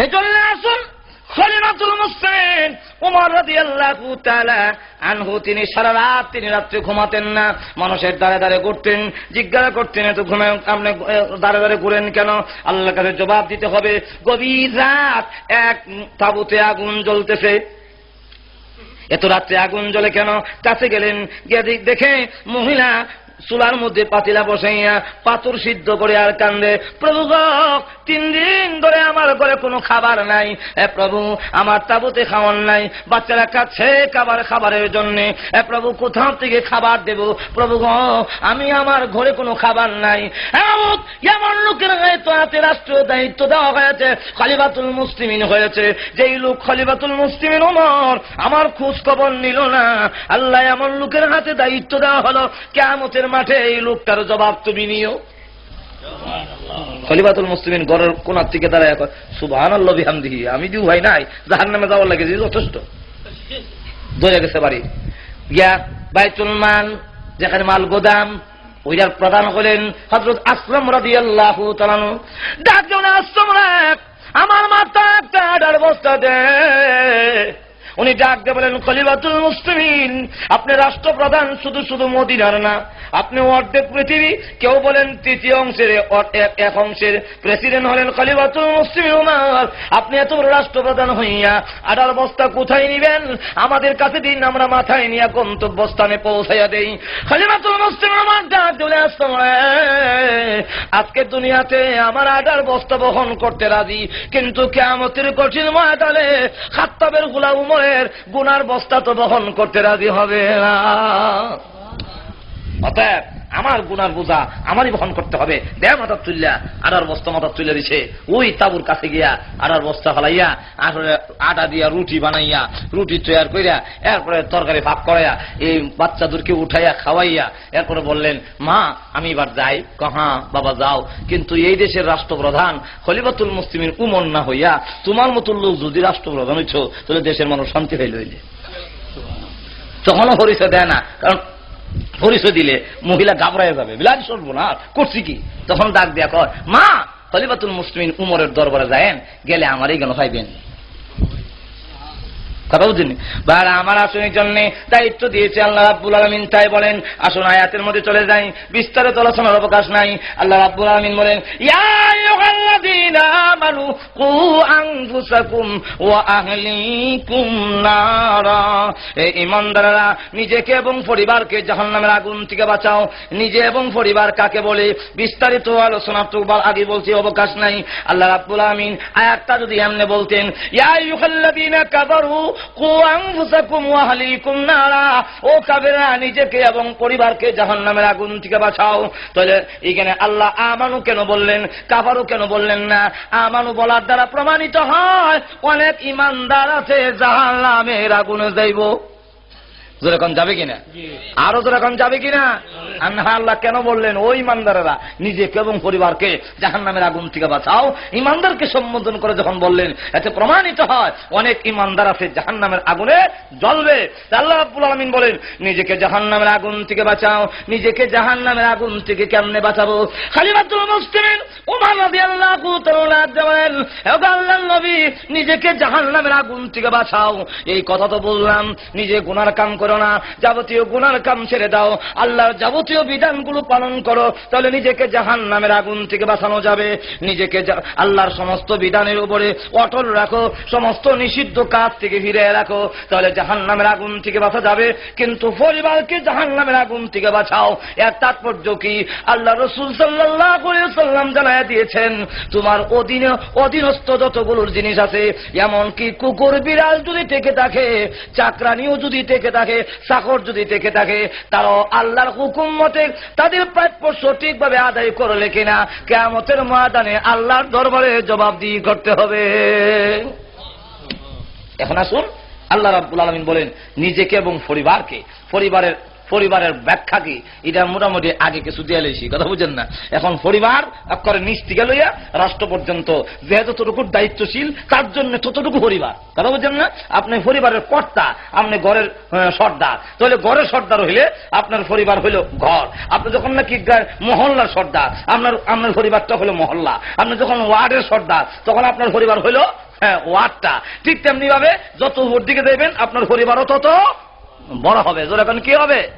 এজন্য আসুন খলিমাতুল মুসলিম উমর রাদিয়াল্লাহু তাআলা আনহু। তিনি সারা রাত, তিনি রাত্রে ঘুমাতেন না। মানুষের দাঁড়ে দাঁড়ে ঘুরতেন, জিজ্ঞাসা করতেন, এত ঘুমে আপনি দাঁড়ে দাঁড়ে ঘুরেন কেন? আল্লাহর কাছে জবাব দিতে হবে, গভীর রাত, এক তাবুতে আগুন জ্বলতেছে। এত রাত্রে আগুন জ্বলে কেন? কাছে গেলেন, গিয়ে দেখে, মহিলা চুলার মধ্যে পাতিলা বসাইয়া পাথর সিদ্ধ করে আর কান্দে, প্রভু তিন দিন ধরে আমার ঘরে কোনো খাবার নাই। এ প্রভু, আমার তাবুতে খাওয়ার নাই। বাচ্চারা কাছে খাবার, খাবারের জন্য। এ প্রভু, কোথাও থেকে খাবার দেব? প্রভু আমি আমার ঘরে কোনো খাবার নাই। এমন এমন তো হাতে রাষ্ট্রীয় দায়িত্ব দেওয়া হয়েছে মুসলিমিন হয়েছে। যেই লোক মুসলিমিন ওমর, আমার খোঁজ খবর নিল না। আল্লাহ এমন লোকের হাতে দায়িত্ব দেওয়া হলো কেমতের মাঠে এই লোকটার জবাব তুমি নিও। মুসলিমিন থেকে দাঁড়ায় সুবাহ বিহামদিহি, আমি দিউ ভাই নাই জাহার নামে যাওয়ার লাগে যথেষ্ট। ধরে গেছে বাড়ি। গিয়া বাইতুল মাল, যেখানে মাল গোদাম ওইটার প্রধান হলেন হজরত আসলাম রাজি আল্লাহ ডাক ডাকজন আসলাম আমার মাথা একটা বস্তা দে। উনি ডাক দিয়ে বলেন, খলিফাতুল মুসলিমিন, আপনি রাষ্ট্রপ্রধান, শুধু শুধু মদিনার না। আপনি অর্ধেক পৃথিবী, কেউ বলেন তৃতীয় অংশের এক- অংশের প্রেসিডেন্ট হলেন খলিফাতুল মুসলিমিন উমার। আপনি এত বড় রাষ্ট্রপ্রধান হইয়া আডার বস্তা কোথায় নিবেন? আমাদের কাছে দিন, আমরা মাথায় নিয়ে গন্তব্যস্থানে পৌঁছাইয়া দেই। খলিফাতুল মুসলিম আমার ডাক আসতাম আজকে দুনিয়াতে আমার আডার বস্তা বহন করতে রাজি, কিন্তু কেমতের কঠিন ময়দানে খাত্তাবেরগুলা উমরের গুনার বস্তা তো বহন করতে রাজি হবে না। অতএব আমার গুনার বোঝা আমারই বহন করতে হবে। দেয় মাথা তুললা আটার বস্তা মাথার তুলে দিছে। ওই তাবুর কাছে গিয়া আটার বস্তা ফেলাইয়া, আসলে আটা দিয়া রুটি বানাইয়া, রুটি তৈয়ার করিয়া এরপরে তরকারি ভাগ করাইয়া, এই বাচ্চাদেরকে উঠাইয়া খাওয়াইয়া, এরপরে বললেন, মা, আমি এবার যাই। কহা বাবা, যাও। কিন্তু এই দেশের রাষ্ট্রপ্রধান খলিফাতুল মুসলিমের উমর না হইয়া, তোমার মতো লোক যদি রাষ্ট্রপ্রধান হইছ, তাহলে দেশের মানুষ শান্তি হইল হইলে। তখনও পরিচয় দেয় না, কারণ পরিচয় দিলে মহিলা ঘাবড়ায় যাবে। সরবো না, করছি কি? তখন ডাক দেয়া কর মা, খলিফাতুল মুসলিম উমরের দরবারে যায়েন, গেলে আমারই কেন পাইবেন কথা বুঝিনি। বার আমার আসনের জন্য দায়িত্ব দিয়েছে আল্লাহ রাব্বুল আলমিন, তাই বলেন, আসুন আয়াতের মধ্যে চলে যাই। বিস্তারিত আলোচনার অবকাশ নাই। আল্লাহ রাব্বুল আলমিন বলেন ঈমানদাররা, নিজেকে এবং পরিবারকে জাহান্নামের আগুন থেকে বাঁচাও। নিজে এবং পরিবার কাকে বলে? বিস্তারিত আলোচনা তো আগে বলছি, অবকাশ নাই। আল্লাহ রাব্বুল আমিন আয়াতটা যদি এমনি বলতেন, ইয়া আইয়ুহাল্লাযীনা কাফারু ও কাবেরা নিজেকে এবং পরিবারকে জাহান নামের আগুন থেকে বাঁচাও। তাহলে এখানে আল্লাহ আমানু কেন বললেন কাবারও কেন বললেন না? আমানু বলার দ্বারা প্রমাণিত হয়, অনেক ইমানদার আছে জাহান নামের আগুন যাইব। যেরকম যাবে কিনা? আরও যেরকম যাবে কিনা? আল্লাহ কেন বললেন ওই ইমানদারেরা নিজেকে এবং পরিবারকে জাহান নামের আগুন থেকে বাঁচাও। ইমানদারকে সম্বোধন করে যখন বললেন এতে প্রমাণিত হয় অনেক ইমানদার আছে জাহান নামের আগুনে জ্বলবে। আল্লাহ রাব্বুল আলামিন বলেন নিজেকে জাহান নামের আগুন থেকে বাঁচাও নিজেকে জাহান নামের আগুন থেকে কেমনে বাঁচাবো? খালিমাতুল মুসলিমিন উমর রাদিয়াল্লাহু তাআলা বলেন হে আল্লাহর নবী নিজেকে জাহান নামের আগুন থেকে বাঁচাও। এই কথা তো বললাম নিজে গুনার কাম করো না। যাবতীয় গুনার কাম ছেড়ে দাও। আল্লাহর যাবতীয় বিধানগুলো পালন করো। তাহলে নিজেকে জাহান নামের আগুন থেকে বাঁচানো যাবে। নিজেকে আল্লাহর সমস্ত বিধানের উপরে অটল রাখো। সমস্ত নিষিদ্ধ কাজ থেকে ফিরে রাখো। তাহলে জাহান নামের আগুন থেকে বাঁচা যাবে। কিন্তু পরিবারকে জাহান নামের আগুন থেকে বাঁচাও। এর তাৎপর্য কি? আল্লাহ রসুল সাল্লাহ সাল্লাম জানায় দিয়েছেন, তোমার অধীনে অধীনস্থ যতগুলোর জিনিস আছে, এমনকি কুকুর, বিড়াল যদি টেকে থাকে, চাকরানিও যদি টেকে থাকে চাকর যদি টেকে থাকে, তারাও আল্লাহর হুকুম মতে তাদের প্রাপ্য সঠিকভাবে আদায় করলে কিনা কেমতের ময়দানে আল্লাহর দরবারে জবাব জবাবদিহি করতে হবে। এখন আসুন, আল্লাহ রাবুল আলমিন বলেন, নিজেকে এবং পরিবারকে, পরিবারের পরিবারের ব্যাখ্যা কি? এটা মোটামুটি আগে কিছু দিয়ে লেছি, কথা বুঝেন না? এখন পরিবার করে নিচ থেকে লইয়া রাষ্ট্র পর্যন্ত, যেহেতু ততটুকু দায়িত্বশীল, তার জন্য ততটুকু পরিবার, কথা বুঝেন না? আপনি পরিবারের কর্তা, আপনি ঘরের সর্দার, তাহলে ঘরের সর্দার হইলে আপনার পরিবার হইল ঘর। আপনি যখন নাকি মহল্লার সর্দার, আপনার আপনার পরিবারটা হলো মহল্লা। আপনি যখন ওয়ার্ডের সর্দার, তখন আপনার পরিবার হইল হ্যাঁ ওয়ার্ডটা। ঠিক তেমনি ভাবে যত উপর দিকে দেবেন আপনার পরিবারও তত বড় হবে। জোর এখন কি হবে?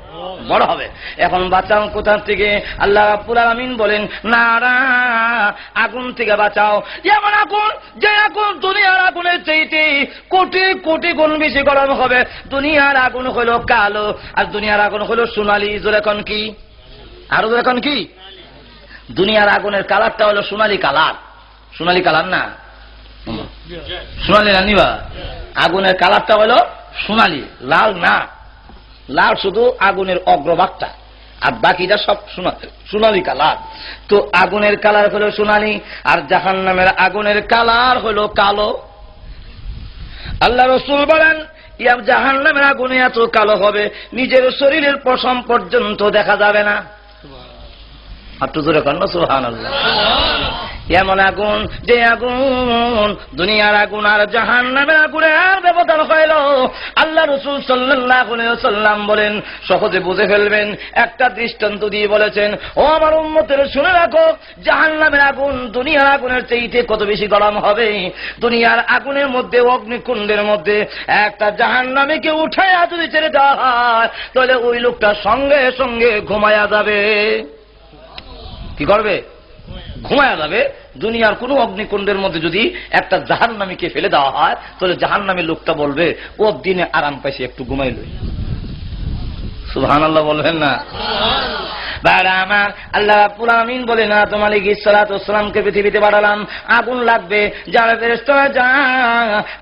বড় হবে। এখন বাঁচাও কোথার থেকে? আল্লাহ রাব্বুল বলেন না না আগুন থেকে বাঁচাও। এমন আগুন যে আগুন দুনিয়ার আগুনের চাইতে কোটি কোটি গুণ বেশি গরম হবে। দুনিয়ার আগুন হলো কালো আর দুনিয়ার আগুন হলো সোনালি। জোর এখন কি? আরও জোর এখন কি? দুনিয়ার আগুনের কালারটা হলো সোনালি কালার। সোনালি কালার না? সোনালি না নিবা? আগুনের কালারটা হলো সোনালি, লাল না? লাল শুধু আগুনের অগ্রভাগটা, আর বাকিটা সব সোনা- সোনালি কালার। তো আগুনের কালার হলো সোনালি আর জাহান নামের আগুনের কালার হলো কালো। আল্লাহ রসুল বলেন জাহান নামের আগুনে এত কালো হবে, নিজের শরীরের পশম পর্যন্ত দেখা যাবে না। এমন আগুন, যে আগুন, দুনিয়ার আগুন আর জাহান নামের আগুনের ব্যবধান হইল। আল্লাহ রসুল সাল্লাম বলেন, সহজে বুঝে ফেলবেন, একটা দৃষ্টান্ত দিয়ে বলেছেন, ও আমার উন্মতের শুনে রাখো জাহান নামের আগুন দুনিয়ার আগুনের চাইতে কত বেশি গরম হবে? দুনিয়ার আগুনের মধ্যে, অগ্নিকুণ্ডের মধ্যে একটা জাহান নামীকে উঠাইয়া যদি ছেড়ে দেওয়া হয়, তাহলে ওই লোকটা সঙ্গে সঙ্গে ঘুমায়া যাবে। কি করবে? ঘুমায়া যাবে। দুনিয়ার কোন অগ্নিকুণ্ডের মধ্যে যদি একটা জাহান নামীকে ফেলে দেওয়া হয়, তাহলে জাহান নামী লোকটা বলবে, ও দিনে আরাম পাইছে, একটু ঘুমাইল সুহান আল্লাহ বলবেন না। আমার আল্লাহ বলে না তোমার পৃথিবীতে বাড়ালাম আগুন লাগবে। যারা ফেরেস্তরা যা,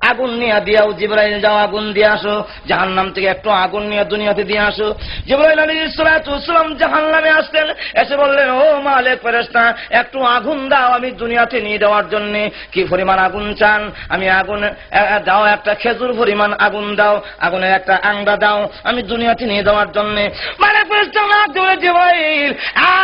আগুন নিয়ে দিয়াও, জিব্রাইল যাও, আগুন দিয়ে আসো। জাহান্নাম থেকে একটু আগুন নিয়ে দুনিয়াতে দিয়ে আসো। জিব্রাইল আলী ইসলাতাম জাহান্নামে আসলেন। এসে বললেন, ও মালিক ফেরেস্তা একটু আগুন দাও আমি দুনিয়াতে নিয়ে দেওয়ার জন্য। কি পরিমাণ আগুন চান? আমি আগুন দাও একটা খেজুর পরিমাণ আগুন দাও। আগুনের একটা আংডা দাও। আমি দুনিয়াতে নিয়ে দেওয়ার জন্য মানে ফেরেস্তা না দিলে জিব্রাইল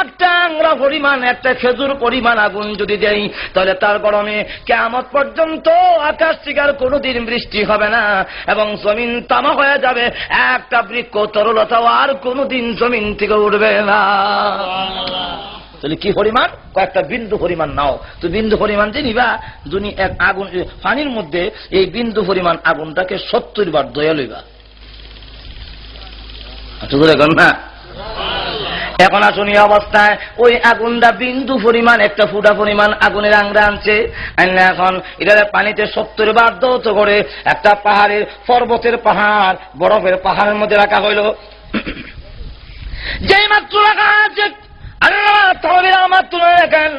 একটা আংরা পরিমাণ, একটা খেজুর পরিমাণ আগুন যদি দেই, তাহলে তার গরমে কেমন পর্যন্ত আকাশ থেকে আর কোনোদিন বৃষ্টি হবে না, এবং জমিন তামা হয়ে যাবে। একটা বৃক্ষ তরলতাও আর কোনোদিন জমিন থেকে উঠবে না। তাহলে কি পরিমাণ? কয়েকটা বিন্দু পরিমাণ নাও। তো বিন্দু পরিমাণ যে নিবা দুনি এক আগুন পানির মধ্যে এই বিন্দু পরিমাণ আগুনটাকে সত্তর বার দয়া লইবা। না? এখন আসুন অবস্থায়। ওই আগুনটা বিন্দু পরিমাণ, একটা ফুটা পরিমাণ আগুনের আংরা আনছে এখন এটা পানিতে সত্তর বার দৌত করে একটা পাহাড়ের পর্বতের পাহাড়, বরফের পাহাড়ের মধ্যে রাখা হইল। যেই মাত্র রাখা আছে, আল্লাহ আমার তুলে রাখেন।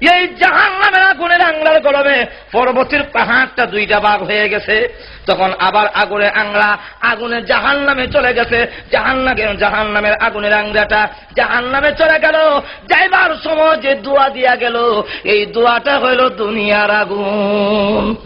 এই জাহান নামের আগুনের আংলার গরমে পরবর্তীর পাহাড়টা দুইটা ভাগ হয়ে গেছে। তখন আবার আগুনের আংলা আগুনের জাহান নামে চলে গেছে। জাহান নামে জাহান নামের আগুনের আংলাটা জাহান নামে চলে গেল। যাইবার সময় যে দোয়া দিয়া গেল, এই দোয়াটা হইল দুনিয়ার আগুন।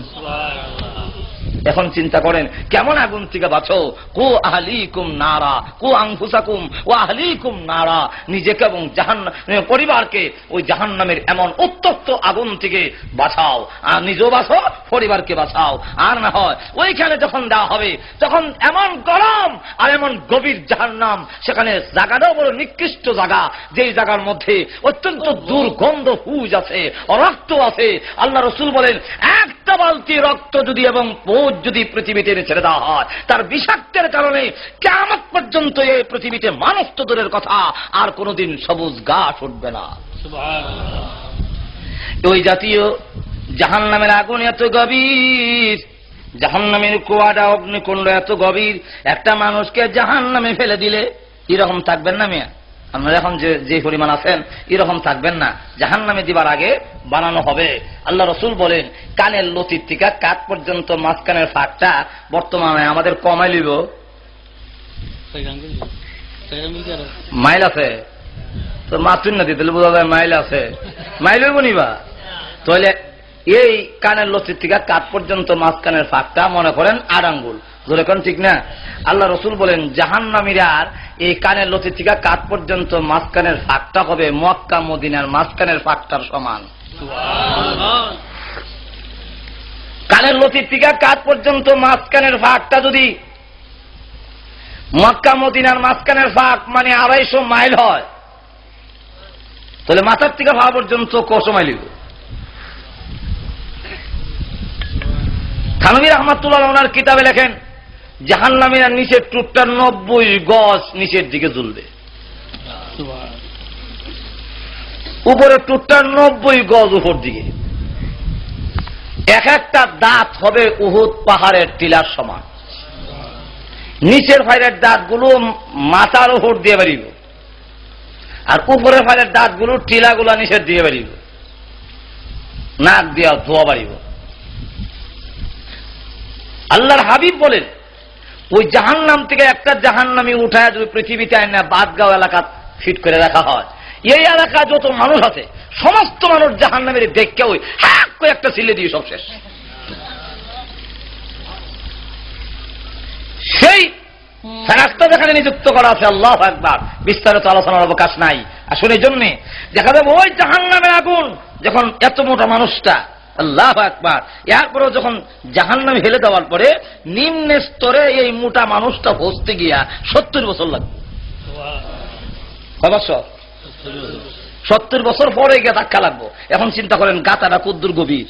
এখন চিন্তা করেন, কেমন আগুন থেকে বাঁচো? কো আহলিকুম নারা, কো আংফুসাকুম ও আহলিকুম নারা। নিজেকে এবং জাহান পরিবারকে ওই জাহান নামের এমন উত্তপ্ত আগুন থেকে বাঁচাও। আর নিজেও বাঁচো, পরিবারকে বাঁচাও। আর না হয়, ওইখানে যখন দেওয়া হবে, তখন এমন গরম আর এমন গভীর জাহান নাম সেখানে জায়গাটাও বড় নিকৃষ্ট জায়গা যেই জায়গার মধ্যে অত্যন্ত দুর্গন্ধ হুজ আছে, রক্ত আছে। আল্লাহ রসুল বলেন, একটা বালতি রক্ত যদি এবং বোঝ যদি পৃথিবীতে ছেড়ে দেওয়া হয় তার বিষাক্তের কারণে কেমন পর্যন্ত এই পৃথিবীতে মানুষ তো দূরের কথা আর কোনোদিন সবুজ গাছ উঠবে না। ওই জাতীয় জাহান নামের আগুন এত গভীর জাহান নামের কুয়াটা অগ্নিকুণ্ড এত গভীর একটা মানুষকে জাহান নামে ফেলে দিলে এরকম থাকবেন না মিয়া? আপনারা এখন যে যে পরিমাণ আছেন, এরকম থাকবেন না। জাহান নামে দিবার আগে বানানো হবে। আল্লাহ রসুল বলেন, কানের লতির থেকে কাত পর্যন্ত মাঝখানের ফাঁকটা বর্তমানে আমাদের কমাই লিব মাইল আছে? তো মাতুন না দিতে বোঝা যায় মাইল আছে। মাইল নিবা তাহলে এই কানের লতির থেকে কাত পর্যন্ত মাঝখানের ফাঁকটা, মনে করেন, আট আঙ্গুল। ধরে কোন ঠিক না? আল্লাহ রসুল বলেন জাহান নামিরার এই কানের লতির থেকে কাত পর্যন্ত মাঝখানের ফাঁকটা হবে মক্কা, মদিনার মাঝখানের ফাঁকটার সমান। কানের লতির থেকে কাত পর্যন্ত মাঝখানের ফাঁকটা যদি মক্কা, মদিনার মাঝখানের ফাঁক মানে আড়াইশো মাইল হয়, তাহলে মাথার থেকে ভাবা পর্যন্ত কত মাইল থানবী রহমাতুল্লাহ ওনার কিতাবে লেখেন জাহান নামীরা নিচের টুটটা নব্বই গজ নিচের দিকে ঝুলবে। উপরে টুটটার নব্বই গজ উপর দিকে। এক একটা দাঁত হবে উহুদ পাহাড়ের টিলার সমান। নিচের ফাইলের দাঁতগুলো মাথার উপর দিয়ে বেরিব আর উপরের ফাইলের দাঁতগুলো টিলাগুলো নিচের দিয়ে বেরিব নাক দিয়া ধোয়া বাড়িব। আল্লাহর হাবিব বলেন, ওই জাহান নাম থেকে একটা জাহান নামে উঠায় যদি পৃথিবীতে আইন না বাদগাঁও এলাকা ফিট করে রাখা হয়, এই এলাকা যত মানুষ আছে, সমস্ত মানুষ জাহান নামের দেখকে ওই হাক করে একটা সিলে দিয়ে সব শেষ। সেই ফেরাস্তা যেখানে নিযুক্ত করা আছে, আল্লাহ একবার বিস্তারিত আলোচনার অবকাশ নাই। আসলে জন্যে, দেখা যাবে ওই জাহান নামের আগুন, যখন এত মোটা মানুষটা আল্লাহ একবার এরপরেও যখন জাহান নামে হেলে দেওয়ার পরে নিম্ন স্তরে এই মোটা মানুষটা বসতে গিয়া সত্তর বছর লাগবে। সত্তর বছর পরে গিয়ে ধাক্কা লাগবো। এখন চিন্তা করেন, গাতাটা কুদ্দুর গভীর।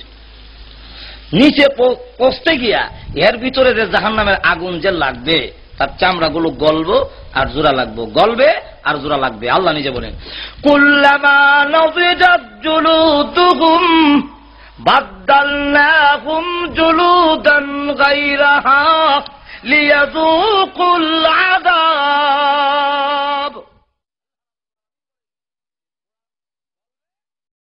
নিচে পৌঁছতে গিয়া এর ভিতরে যে জাহান নামের আগুন যে লাগবে, তার চামড়া গুলো গলবো আর জোড়া লাগবো। গলবে আর জোড়া লাগবে। আল্লাহ নিজে বলেন, কুল্লামা بدلناهم جلودا غيرها ليذوقوا العذاب.